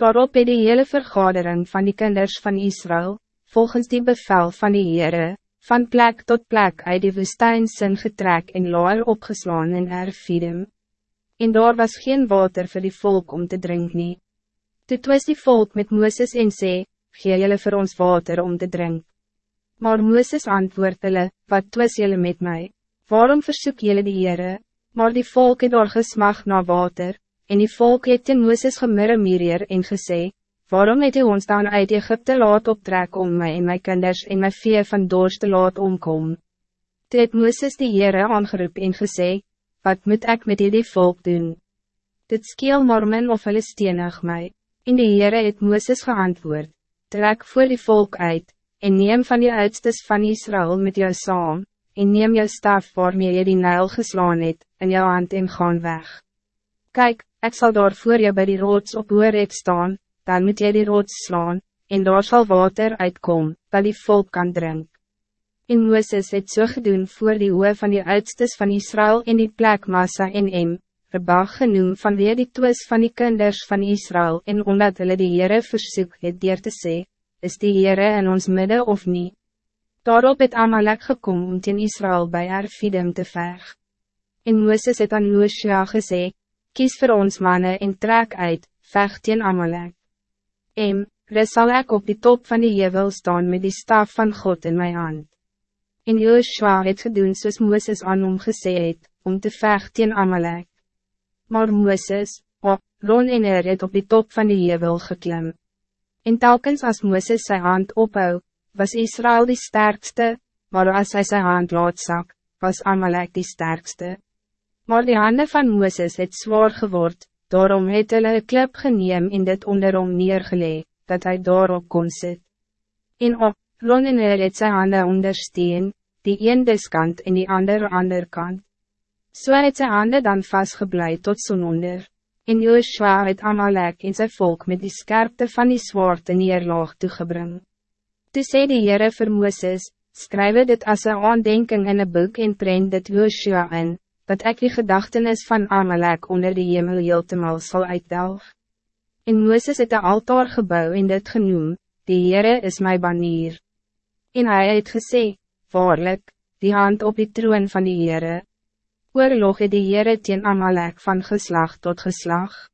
Daarop het die hele vergadering van die kinders van Israël, volgens die bevel van die Heere, van plek tot plek uit die woestijn sin getrek en laar opgeslaan in Erfidem. En daar was geen water voor die volk om te drinken. nie. Toe twis die volk met Mooses en sê, gee jylle vir ons water om te drinken. Maar Mooses antwoord hulle, wat twis jylle met mij? Waarom versoek jylle die Heere? Maar die volk het daar gesmag na water, en die volk het in Mooses gemirremiereer en gesê, Waarom het u ons dan uit Egypte laat optrek om mij en mijn kinders en mijn vee van dorst te laat omkom? Toe het Mooses die Heere aangeroep en gesê, Wat moet ik met die volk doen? Dit skeel mormen of hulle stenig my, en die Heere het Mooses geantwoord, Trek voor die volk uit, en neem van die uitstes van Israël met jou saam, en neem jou staf waarmee je die Nijl geslaan het, in jou hand en gaan weg. Kijk, ik zal daar voor je bij die rots op Hoorek staan, dan moet je die rots slaan, en daar zal water uitkomen, dat die volk kan drinken. En Mooses het so gedoen voor die oe van die uitstes van Israël in die plek Massa en Em, Rebag genoem van weer die twis van die kinders van Israël en omdat hulle die Heere versoek het dier te sê, is die Heere in ons midden of niet? Daarop het Amalek gekom om teen Israël bij Erfidem te verg. En Mooses het aan Joshua gesê, kies voor ons mannen en trek uit, vecht teen Amalek. Em, res sal ek op die top van die hevel staan met die staf van God in mijn hand. En Joshua het gedoen soos Mooses aan hom gesê het, om te vecht teen Amalek. Maar Mooses, op, Ron en er het op die top van die hevel geklim. En telkens als Mooses zijn hand ophou, was Israël die sterkste, maar als hij zijn hand laat zak, was Amalek die sterkste. Maar die handen van Mooses het zwaar geword, daarom het hulle een klip geneem in dit onderom neergeleg, dat hij daarop kon sit. En op, Ronener het sy hande ondersteen, die een diskant en die ander ander kant. So het sy hande dan vastgebleid tot son onder. En Joshua het Amalek en zijn volk met die scherpte van die zwaard in neerlaag toegebring. Toe sê die Heere vir Mooses, skrywe dit as een aandenking in een boek en prent dit Joshua in, dat ik die gedachtenis van Amalek onder die hemel heeltemal sal uitdelg. En Mooses het een altaar gebouw in dit genoem, die Heere is my banier. En hij het gesê, waarlik, die hand op die troon van die Heere. Oorlog het die Heere teen Amalek van geslag tot geslag.